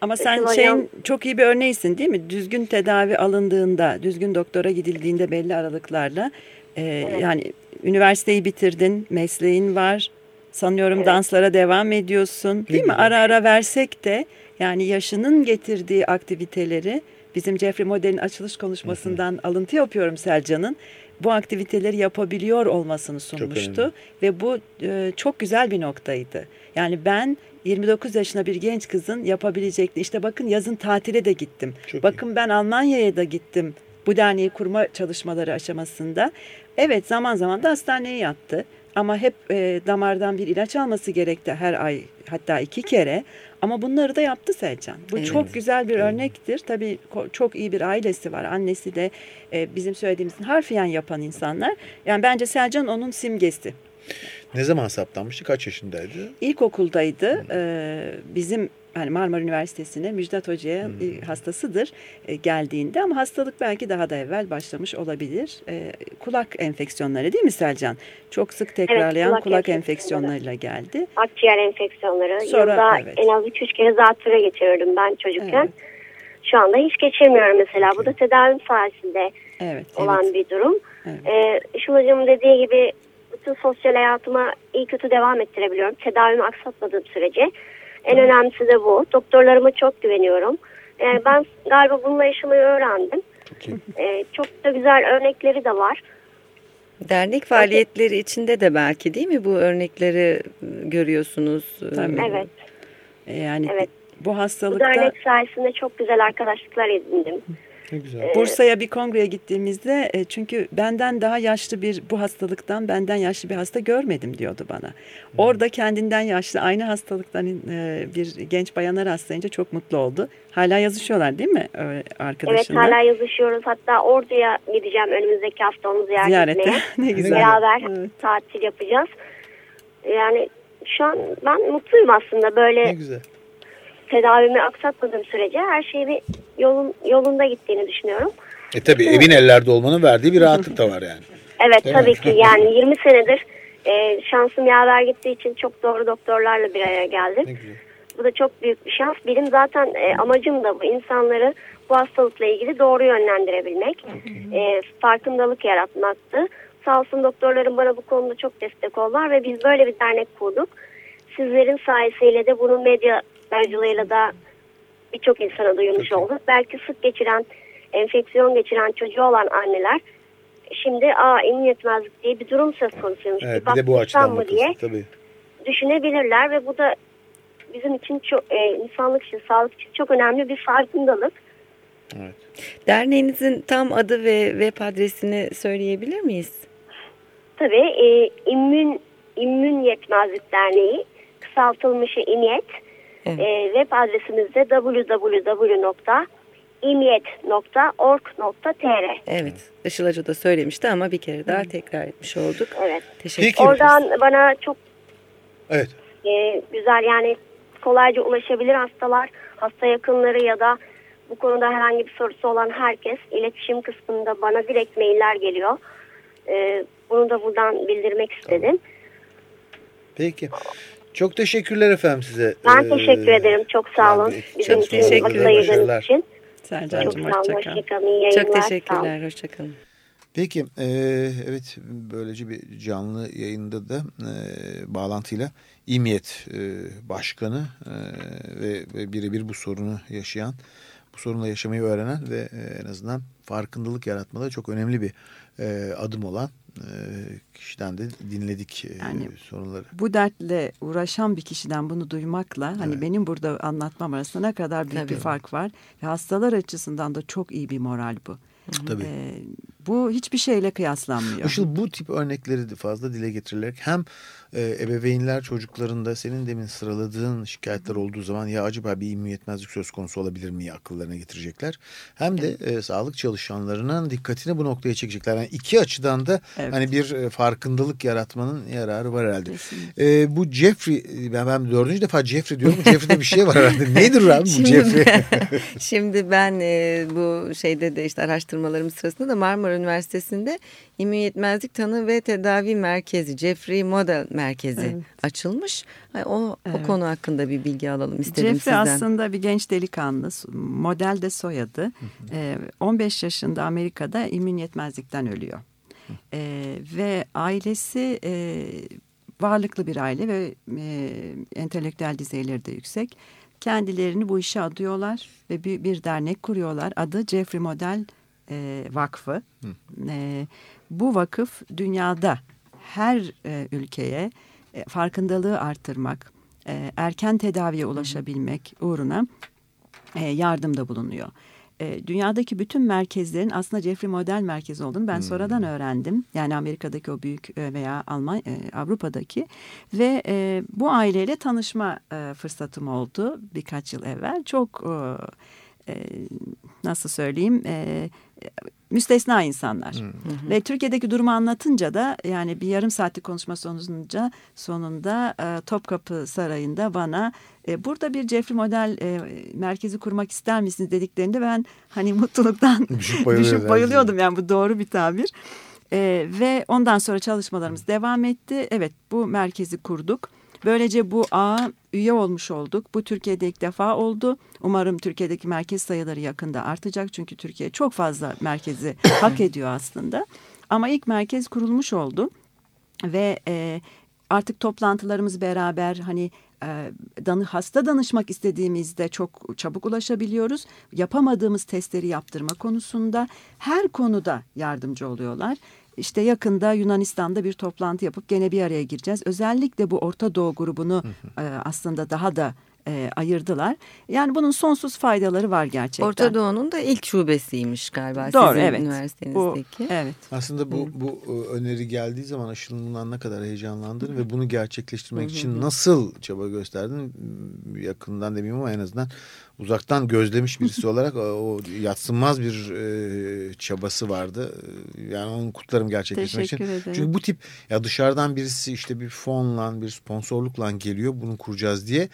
Ama sen Işıl şeyin Hocam- çok iyi bir örneğisin değil mi? Düzgün tedavi alındığında, düzgün doktora gidildiğinde belli aralıklarla e, yani üniversiteyi bitirdin, mesleğin var. Sanıyorum danslara devam ediyorsun. Değil mi? Ara ara versek de yani yaşının getirdiği aktiviteleri bizim Jeffrey Model'in açılış konuşmasından alıntı yapıyorum Selcan'ın. Bu aktiviteleri yapabiliyor olmasını sunmuştu ve bu e, çok güzel bir noktaydı. Yani ben 29 yaşında bir genç kızın yapabilecekti. İşte bakın yazın tatile de gittim. Çok bakın ben Almanya'ya da gittim. Bu derneği kurma çalışmaları aşamasında. Evet zaman zaman da hastaneye yattı. Ama hep e, damardan bir ilaç alması gerekti her ay hatta iki kere. Ama bunları da yaptı Selcan. Bu Evet. çok güzel bir örnektir. Tabii çok iyi bir ailesi var. Annesi de e, bizim söylediğimizin harfiyen yapan insanlar. Yani bence Selcan onun simgesi. Ne zaman saptanmıştı? Kaç yaşındaydı? İlkokuldaydı. Ee, bizim hani Marmara Üniversitesi'ne Müjdat Hoca'ya e, hastasıdır e, geldiğinde ama hastalık belki daha da evvel başlamış olabilir. E, kulak enfeksiyonları değil mi Selcan? Çok sık tekrarlayan kulak kulak enfeksiyonları. enfeksiyonlarıyla geldi. Akciğer enfeksiyonları. Sonra, Yılda evet. en az 2-3 kere zatüre geçirirdim ben çocukken. Evet. Şu anda hiç geçirmiyorum mesela. Bu da tedavim sayesinde Evet, olan evet. bir durum. Evet. Ee, Işıl Hocam'ın dediği gibi bütün sosyal hayatıma iyi kötü devam ettirebiliyorum. Tedavimi aksatmadığım sürece. En önemlisi de bu. Doktorlarıma çok güveniyorum. Ee, ben galiba bununla yaşamayı öğrendim. Ee, çok da güzel örnekleri de var. Dernek faaliyetleri içinde de belki değil mi bu örnekleri e, görüyorsunuz? Tabii. Evet. Yani Evet. bu Bu hastalıkta dernek sayesinde çok güzel arkadaşlıklar edindim. Ne güzel. Ee, Bursa'ya bir kongreye gittiğimizde e, çünkü benden daha yaşlı bir bu hastalıktan benden yaşlı bir hasta görmedim diyordu bana. Orada kendinden yaşlı aynı hastalıktan e, bir genç bayanlar rastlayınca çok mutlu oldu. Hala yazışıyorlar değil mi e, Evet arkadaşınla? hala yazışıyoruz. Hatta Ordu'ya gideceğim önümüzdeki hafta onu ziyaret Ziyarete. etmeye. [laughs] ne güzel. Beraber Evet. tatil yapacağız. Yani şu an ben mutluyum aslında böyle Ne güzel. tedavimi aksatmadığım sürece her şey bir yolun yolunda gittiğini düşünüyorum. E tabii evin ellerde olmanın verdiği bir rahatlık da var yani. Evet Değil mi? tabii ki yani [laughs] 20 senedir e, şansım yaver gittiği için çok doğru doktorlarla bir araya geldim. Ne güzel. Bu da çok büyük bir şans. Benim zaten e, amacım da bu insanları bu hastalıkla ilgili doğru yönlendirebilmek, e, farkındalık yaratmaktı. Sağ olsun doktorlarım bana bu konuda çok destek oldular ve biz böyle bir dernek kurduk. Sizlerin sayesiyle de bunun medya aracılığıyla da birçok insana duyurmuş olduk. Belki sık geçiren, enfeksiyon geçiren çocuğu olan anneler şimdi aa immün yetmezlik diye bir durum söz konusuymuş. Evet, bir de bu açıdan mı diye tabii. düşünebilirler ve bu da bizim için çok e, insanlık için, sağlık için çok önemli bir farkındalık. Evet. Derneğinizin tam adı ve web adresini söyleyebilir miyiz? Tabii e, İmmün, İmmün Yetmezlik Derneği kısaltılmışı İMYET. Evet. E, web adresimiz de www.imyet.org.tr Evet. Işıl Hoca da söylemişti ama bir kere daha tekrar etmiş olduk. Evet. Teşekkür Peki. Oradan bana çok Evet. e, güzel yani kolayca ulaşabilir hastalar, hasta yakınları ya da bu konuda herhangi bir sorusu olan herkes iletişim kısmında bana direkt mailler geliyor. E, bunu da buradan bildirmek istedim. Peki. Çok teşekkürler efendim size. Ben Ee, teşekkür ederim. Çok sağ olun. de- Bizim Çok için teşekkür ederim. için. Çok Sercan'cığım sağ olun. hoşçakal. Hoşçakalın. Yayınlar. Çok teşekkürler. Hoşçakalın. Peki e, evet böylece bir canlı yayında da e, bağlantıyla İMİYET e, Başkanı e, ve, ve birebir bu sorunu yaşayan, bu sorunla yaşamayı öğrenen ve e, en azından farkındalık yaratmada çok önemli bir e, adım olan kişiden de dinledik e, Yani sorunları. Bu dertle uğraşan bir kişiden bunu duymakla hani Evet. benim burada anlatmam arasında ne kadar büyük Tabii. bir fark var. Ve hastalar açısından da çok iyi bir moral bu. Tabii. Ee, bu hiçbir şeyle kıyaslanmıyor. Işıl bu tip örnekleri fazla dile getirilerek hem e, ebeveynler çocuklarında senin demin sıraladığın şikayetler olduğu zaman ya acaba bir immün yetmezlik söz konusu olabilir mi akıllarına getirecekler. Hem de e, sağlık çalışanlarının dikkatini bu noktaya çekecekler. Yani iki açıdan da Evet. hani bir e, farkındalık yaratmanın yararı var herhalde. Kesinlikle. E, bu Jeffrey ben, ben dördüncü defa Jeffrey diyorum. Jeffrey'de bir şey var herhalde. [laughs] Nedir abi bu Şimdi Jeffrey? [laughs] şimdi ben e, bu şeyde de işte araştırmalarım sırasında da Marmara Üniversitesi'nde İmmün Yetmezlik Tanı ve Tedavi Merkezi, Jeffrey Model Merkezi Evet. açılmış. O, o Evet. konu hakkında bir bilgi alalım istedim Jeffrey sizden. aslında bir genç delikanlı, model de soyadı. Ee, 15 yaşında Amerika'da immün yetmezlikten ölüyor. Ee, ve ailesi e, varlıklı bir aile ve e, entelektüel düzeyleri de yüksek. Kendilerini bu işe adıyorlar ve bir, bir dernek kuruyorlar. Adı Jeffrey Model e, Vakfı. E, bu vakıf dünyada her e, ülkeye e, farkındalığı arttırmak, e, erken tedaviye ulaşabilmek uğruna e, yardımda bulunuyor. E, dünyadaki bütün merkezlerin aslında Jeffrey Model Merkezi olduğunu ben sonradan öğrendim. Yani Amerika'daki o büyük e, veya Alman e, Avrupa'daki ve e, bu aileyle tanışma e, fırsatım oldu birkaç yıl evvel. Çok e, e, nasıl söyleyeyim e, müstesna insanlar. Ve Türkiye'deki durumu anlatınca da yani bir yarım saatlik konuşma sonucunda sonunda e, Topkapı Sarayı'nda bana e, burada bir Jeffrey Model e, merkezi kurmak ister misiniz dediklerinde ben hani mutluluktan [laughs] Düşüp [laughs] düşüp bayılıyordum yani bu doğru bir tabir. E, ve ondan sonra çalışmalarımız devam etti. Evet bu merkezi kurduk. Böylece bu ağa üye olmuş olduk. Bu Türkiye'de ilk defa oldu. Umarım Türkiye'deki merkez sayıları yakında artacak. Çünkü Türkiye çok fazla merkezi [coughs] hak ediyor aslında. Ama ilk merkez kurulmuş oldu. Ve e, artık toplantılarımız beraber hani e, danı, hasta danışmak istediğimizde çok çabuk ulaşabiliyoruz. Yapamadığımız testleri yaptırma konusunda her konuda yardımcı oluyorlar. İşte yakında Yunanistan'da bir toplantı yapıp gene bir araya gireceğiz. Özellikle bu Orta Doğu grubunu e, aslında daha da e, ayırdılar. Yani bunun sonsuz faydaları var gerçekten. Orta Doğu'nun da ilk şubesiymiş galiba Doğru, sizin evet. Bu, üniversitenizdeki. evet. Aslında bu bu e, öneri geldiği zaman Aşıl'ın bundan ne kadar heyecanlandığını ve bunu gerçekleştirmek için nasıl çaba gösterdiğini m, yakından demeyeyim ama en azından uzaktan gözlemiş birisi [laughs] olarak o, o yatsınmaz bir e, çabası vardı. E, Yani onu kutlarım gerçekleştirmek için. Teşekkür ederim. Çünkü bu tip ya dışarıdan birisi işte bir fonla bir sponsorlukla geliyor bunu kuracağız diye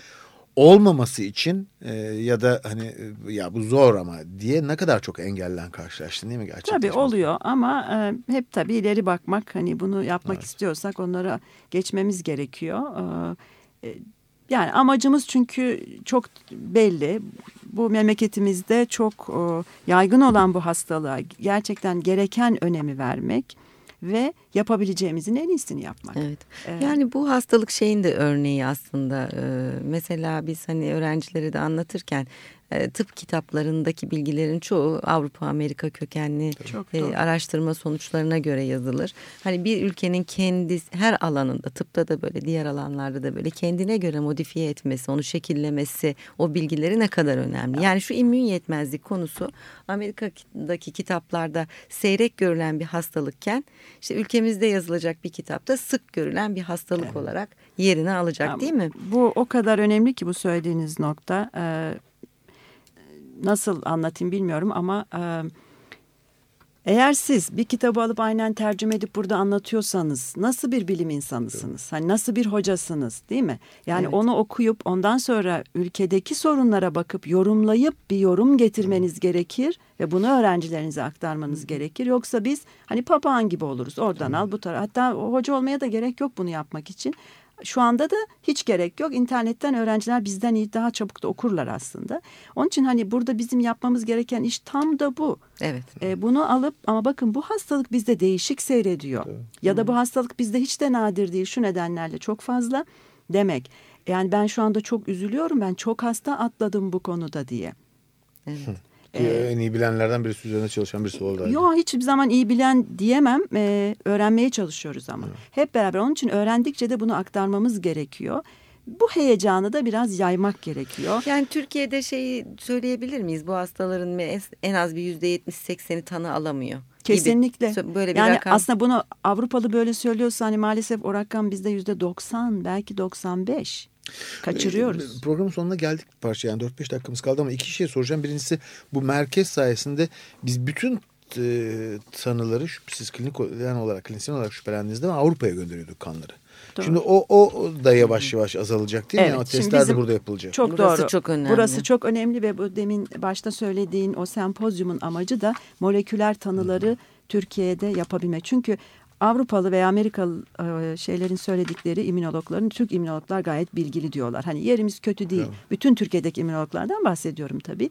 olmaması için e, ya da hani e, ya bu zor ama diye ne kadar çok engellen karşılaştın değil mi gerçekten? Tabii oluyor ama e, hep tabii ileri bakmak hani bunu yapmak istiyorsak onlara geçmemiz gerekiyor. E, e, yani amacımız çünkü çok belli. Bu memleketimizde çok e, yaygın olan bu hastalığa gerçekten gereken önemi vermek ve yapabileceğimizin en iyisini yapmak. Evet. Evet. Yani bu hastalık şeyin de örneği aslında. Ee, mesela biz hani öğrencilere de anlatırken e, tıp kitaplarındaki bilgilerin çoğu Avrupa Amerika kökenli Çok e, doğru. araştırma sonuçlarına göre yazılır. Hani bir ülkenin kendi her alanında tıpta da böyle diğer alanlarda da böyle kendine göre modifiye etmesi, onu şekillemesi o bilgileri ne kadar önemli. Yani şu immün yetmezlik konusu Amerika'daki kitaplarda seyrek görülen bir hastalıkken işte ülkemizde yazılacak bir kitapta sık görülen bir hastalık olarak yerini alacak Ama değil mi? Bu o kadar önemli ki bu söylediğiniz nokta. Ee, nasıl anlatayım bilmiyorum ama e, Eğer siz bir kitabı alıp aynen tercüme edip burada anlatıyorsanız nasıl bir bilim insanısınız? Hani nasıl bir hocasınız değil mi? Yani Evet. onu okuyup ondan sonra ülkedeki sorunlara bakıp yorumlayıp bir yorum getirmeniz gerekir ve bunu öğrencilerinize aktarmanız gerekir. Yoksa biz hani papağan gibi oluruz. Oradan al bu tarafa. Hatta hoca olmaya da gerek yok bunu yapmak için. Şu anda da hiç gerek yok. İnternetten öğrenciler bizden iyi daha çabuk da okurlar aslında. Onun için hani burada bizim yapmamız gereken iş tam da bu. Evet. E, bunu alıp ama bakın bu hastalık bizde değişik seyrediyor. Ya da bu hastalık bizde hiç de nadir değil şu nedenlerle çok fazla demek. Yani ben şu anda çok üzülüyorum ben çok hasta atladım bu konuda diye. evet. Ki en iyi bilenlerden birisi üzerine çalışan birisi oldu. Yok hiçbir zaman iyi bilen diyemem. E, öğrenmeye çalışıyoruz ama. Hep beraber onun için öğrendikçe de bunu aktarmamız gerekiyor. Bu heyecanı da biraz yaymak gerekiyor. Yani Türkiye'de şeyi söyleyebilir miyiz? Bu hastaların en az bir yüzde yetmiş sekseni tanı alamıyor. gibi. Kesinlikle. Sö- Böyle bir yani rakam. aslında bunu Avrupalı böyle söylüyorsa hani maalesef o rakam bizde yüzde 90 belki 95 kaçırıyoruz. Ee, Programın sonuna geldik bir parça yani 4-5 dakikamız kaldı ama iki şey soracağım. Birincisi bu merkez sayesinde biz bütün e, tanıları şüphesiz klinik olarak klinisyen olarak şüphelendiğinizde Avrupa'ya gönderiyorduk kanları. Doğru. Şimdi o, o da yavaş yavaş azalacak değil mi? Evet, Yani testler de burada yapılacak. Çok Burası doğru. çok önemli. Burası çok önemli ve bu demin başta söylediğin o sempozyumun amacı da moleküler tanıları Türkiye'de yapabilmek. Çünkü Avrupalı veya Amerikalı e, şeylerin söyledikleri immünologların Türk immünologlar gayet bilgili diyorlar. Hani yerimiz kötü değil. Bütün Türkiye'deki immünologlardan bahsediyorum tabii.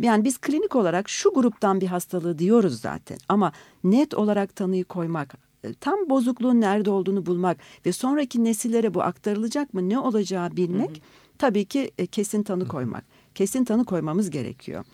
Yani biz klinik olarak şu gruptan bir hastalığı diyoruz zaten. Ama net olarak tanıyı koymak, tam bozukluğun nerede olduğunu bulmak ve sonraki nesillere bu aktarılacak mı ne olacağı bilmek tabii ki e, kesin tanı koymak. Kesin tanı koymamız gerekiyor.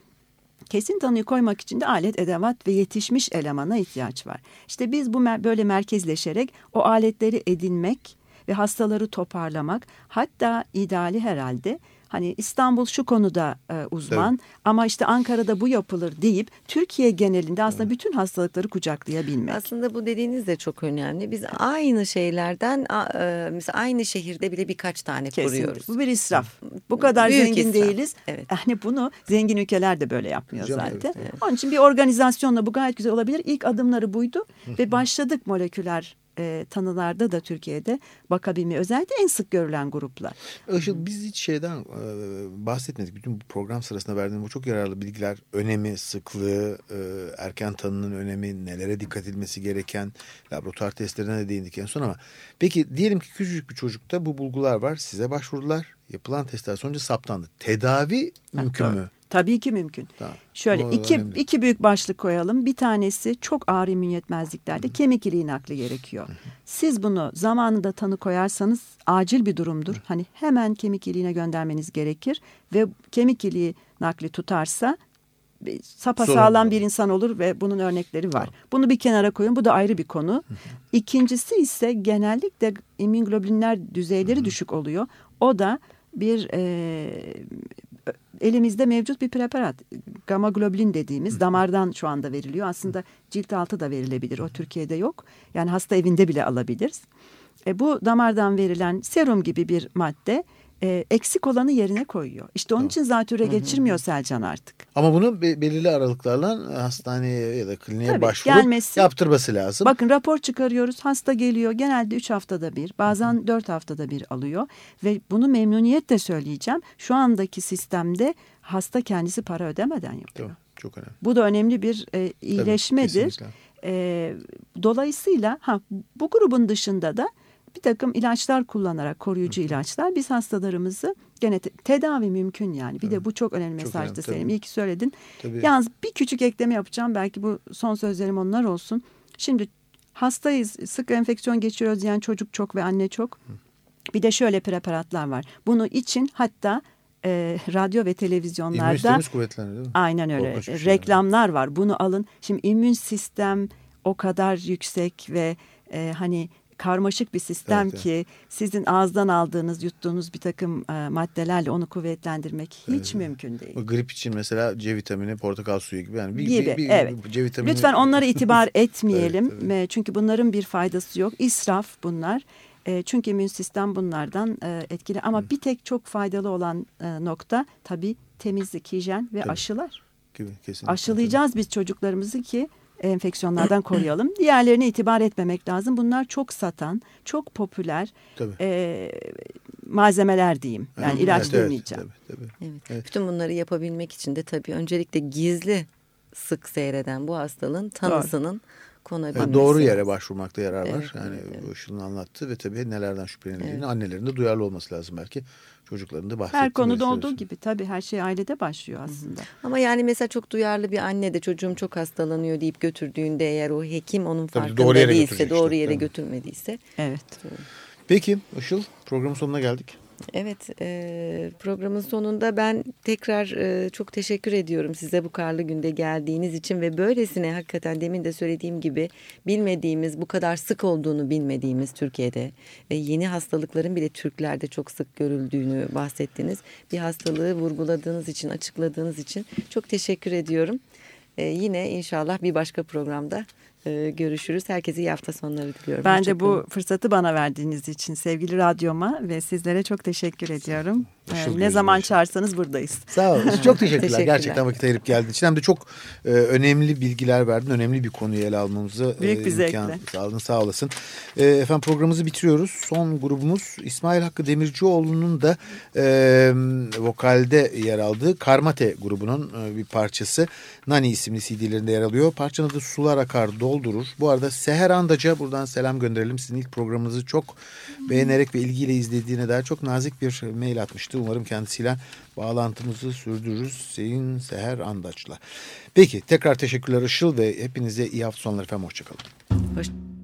Kesin tanıyı koymak için de alet, edevat ve yetişmiş elemana ihtiyaç var. İşte biz bu böyle merkezleşerek o aletleri edinmek ve hastaları toparlamak hatta ideali herhalde hani İstanbul şu konuda e, uzman ama işte Ankara'da bu yapılır deyip Türkiye genelinde aslında bütün hastalıkları kucaklayabilmek. Aslında bu dediğiniz de çok önemli. Biz aynı şeylerden e, mesela aynı şehirde bile birkaç tane Kesinlikle. kuruyoruz. Bu bir israf. Bu kadar Büyük zengin israf. değiliz. Evet. Yani bunu zengin ülkeler de böyle yapmıyor Canım, zaten. evet, Onun için bir organizasyonla bu gayet güzel olabilir. İlk adımları buydu ve başladık moleküler e, tanılarda da Türkiye'de bakabilmeye. Özellikle en sık görülen gruplar. Işıl biz hiç şeyden e, bahsetmedik. Bütün bu program sırasında verdiğim bu çok yararlı bilgiler, önemi, sıklığı, e, erken tanının önemi, nelere dikkat edilmesi gereken laboratuvar testlerine de değindik en son ama peki diyelim ki küçücük bir çocukta bu bulgular var. Size başvurdular. Yapılan testler sonucu saptandı. Tedavi mümkün mü? Tabii ki mümkün. Tamam. Şöyle O iki, önemli. iki büyük başlık koyalım. Bir tanesi çok ağır immün yetmezliklerde kemik iliği nakli gerekiyor. Siz bunu zamanında tanı koyarsanız acil bir durumdur. Hani hemen kemik iliğine göndermeniz gerekir ve kemik iliği nakli tutarsa sapasağlam bir insan olur ve bunun örnekleri var. Bunu bir kenara koyun. Bu da ayrı bir konu. İkincisi ise genellikle immünoglobülinler düzeyleri düşük oluyor. O da bir e, elimizde mevcut bir preparat. Gamma globulin dediğimiz damardan şu anda veriliyor. Aslında cilt altı da verilebilir. O Türkiye'de yok. Yani hasta evinde bile alabiliriz. E, bu damardan verilen serum gibi bir madde e, eksik olanı yerine koyuyor. İşte onun için zatüre geçirmiyor Selcan artık. Ama bunu be- belirli aralıklarla hastaneye ya da kliniğe Tabii, başvurup gelmesi- yaptırması lazım. Bakın rapor çıkarıyoruz. Hasta geliyor. Genelde 3 haftada bir, bazen 4 haftada bir alıyor ve bunu memnuniyetle söyleyeceğim. Şu andaki sistemde hasta kendisi para ödemeden yapıyor. Mi? Çok önemli. Bu da önemli bir e, iyileşmedir. kesinlikle. E, dolayısıyla ha, bu grubun dışında da bir takım ilaçlar kullanarak koruyucu ilaçlar biz hastalarımızı gene te- tedavi mümkün yani. Bir de bu çok önemli mesajdı Selim. İyi ki söyledin. Tabii. Yalnız bir küçük ekleme yapacağım. Belki bu son sözlerim onlar olsun. Şimdi hastayız, sık enfeksiyon geçiriyoruz yani çocuk çok ve anne çok. Bir de şöyle preparatlar var. Bunu için hatta e, radyo ve televizyonlarda aynen öyle reklamlar var. Bunu alın. Şimdi immün sistem o kadar yüksek ve e, hani karmaşık bir sistem Evet, ki sizin ağızdan aldığınız, yuttuğunuz bir takım e, maddelerle onu kuvvetlendirmek hiç mümkün değil. O grip için mesela C vitamini, portakal suyu gibi yani bir, gibi. bir- bir- evet. C vitamini. Lütfen onlara itibar [laughs] etmeyelim. Evet, evet. Çünkü bunların bir faydası yok. İsraf bunlar. E, Çünkü immün sistem bunlardan e, etkili. Ama bir tek çok faydalı olan e, nokta tabii temizlik, hijyen ve Tabii. aşılar. gibi kesinlikle. Aşılayacağız biz çocuklarımızı ki enfeksiyonlardan koruyalım. Diğerlerine itibar etmemek lazım. Bunlar çok satan, çok popüler Tabii. e, malzemeler diyeyim. Yani Evet, ilaç evet, demeyeceğim. tabii, tabii. Evet. Evet. Bütün bunları yapabilmek için de tabii öncelikle gizli sık seyreden bu hastalığın tanısının konabilmesi. Yani doğru yere başvurmakta yarar var. Evet, yani evet, Işıl'ın anlattığı ve tabii nelerden şüphelenildiğini Evet. annelerin de duyarlı olması lazım belki. Çocukların da bahsettiğini Her konuda olduğu gibi tabii her şey ailede başlıyor aslında. Ama yani mesela çok duyarlı bir anne de çocuğum çok hastalanıyor deyip götürdüğünde eğer o hekim onun Tabii farkında doğru yere değilse, doğru yere götürmediyse. Evet. Peki Işıl programın sonuna geldik. Evet e, programın sonunda ben tekrar e, çok teşekkür ediyorum size bu karlı günde geldiğiniz için ve böylesine hakikaten demin de söylediğim gibi bilmediğimiz bu kadar sık olduğunu bilmediğimiz Türkiye'de ve yeni hastalıkların bile Türklerde çok sık görüldüğünü bahsettiniz. Bir hastalığı vurguladığınız için açıkladığınız için çok teşekkür ediyorum. E, yine inşallah bir başka programda e, görüşürüz. Herkese iyi hafta sonları diliyorum. Ben de bu fırsatı bana verdiğiniz için sevgili radyoma ve sizlere çok teşekkür ediyorum. Ee, ne zaman çağırsanız buradayız. Sağ ol. Çok teşekkürler. [laughs] Teşekkürler. Gerçekten vakit ayırıp geldiğin için. Hem de çok e, önemli bilgiler verdin. Önemli bir konuyu ele almamızı Büyük bir imkan zevkle. sağladın. Sağ olasın. E, efendim programımızı bitiriyoruz. Son grubumuz İsmail Hakkı Demircioğlu'nun da e, vokalde yer aldığı Karmate grubunun e, bir parçası. Nani isimli CD'lerinde yer alıyor. Parçanın adı Sular Akar Doldurur. Bu arada Seher Andaca buradan selam gönderelim. Sizin ilk programınızı çok beğenerek ve ilgiyle izlediğine dair çok nazik bir mail atmıştı. Umarım kendisiyle bağlantımızı sürdürürüz Sayın Seher Andaç'la. Peki tekrar teşekkürler Işıl ve hepinize iyi hafta sonları efendim. Hoşçakalın. Hoş-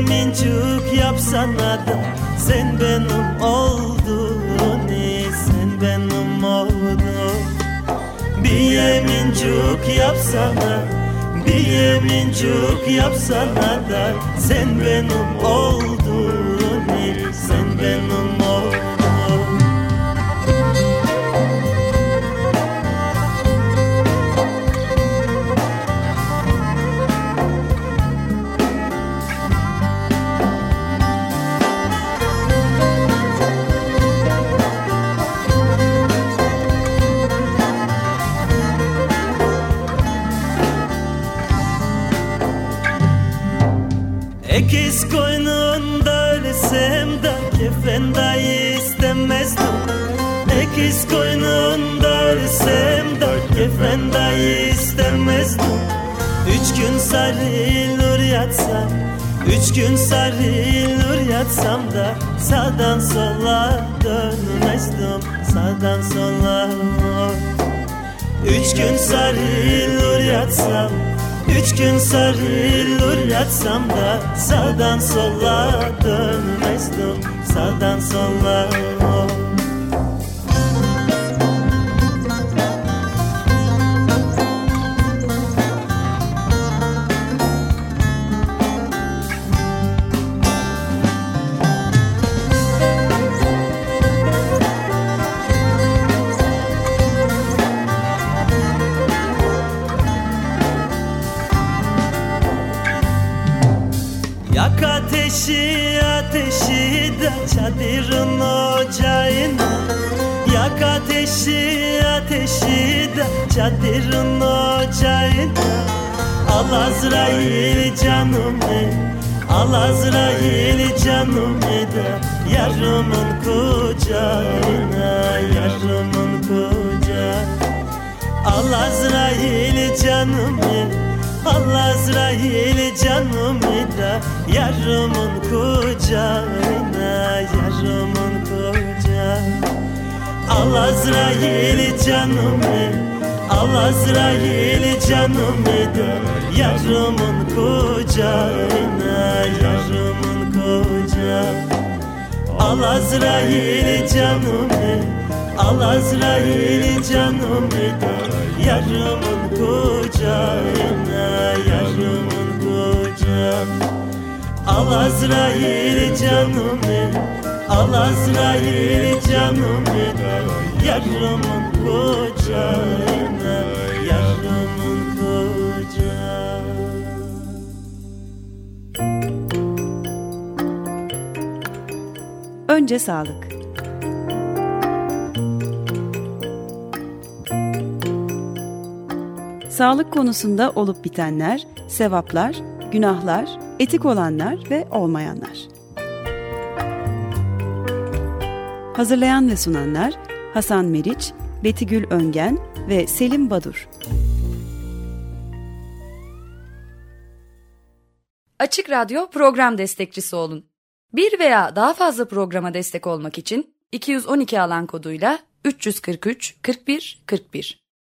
Bir yemincik yapsana da Sen benim olduğunu Sen benim oldun Bir yemincik yapsana bir yemincik yapsana da. Sen benim oldun Ekiz koynunda ölsem de kefen dahi istemezdim Üç gün sarılır yatsam Üç gün sarılır yatsam da Sağdan sola dönmezdim Sağdan sola. Üç gün sarılır yatsam Üç gün sarılır yatsam da Sağdan sola dönmezdim Sağdan sola çadırın ocağına. Yak ateşi ateşi de çadırın ocağına. Al Azrail canımı Al Azrail canımı da Yarımın kucağına Yarımın kucağına. Al Azrail canımı Al Azrail canımı da Yarımın kucağına Yarımın kucağına Al Azrail canımı Al Azrail canımı da Yarımın kucağına Yarımın kucağına. Al Azrail canımı Al Azrail canımı da Yarımın kucağına Yarımın kucağına. Al Azrail canımı Al Azrail canımı Yarımın kucağına Yarımın kucağına Önce sağlık. Sağlık konusunda olup bitenler, sevaplar, günahlar, etik olanlar ve olmayanlar. Hazırlayan ve sunanlar Hasan Meriç, Betigül Öngen ve Selim Badur. Açık Radyo program destekçisi olun. Bir veya daha fazla programa destek olmak için 212 alan koduyla 343 41 41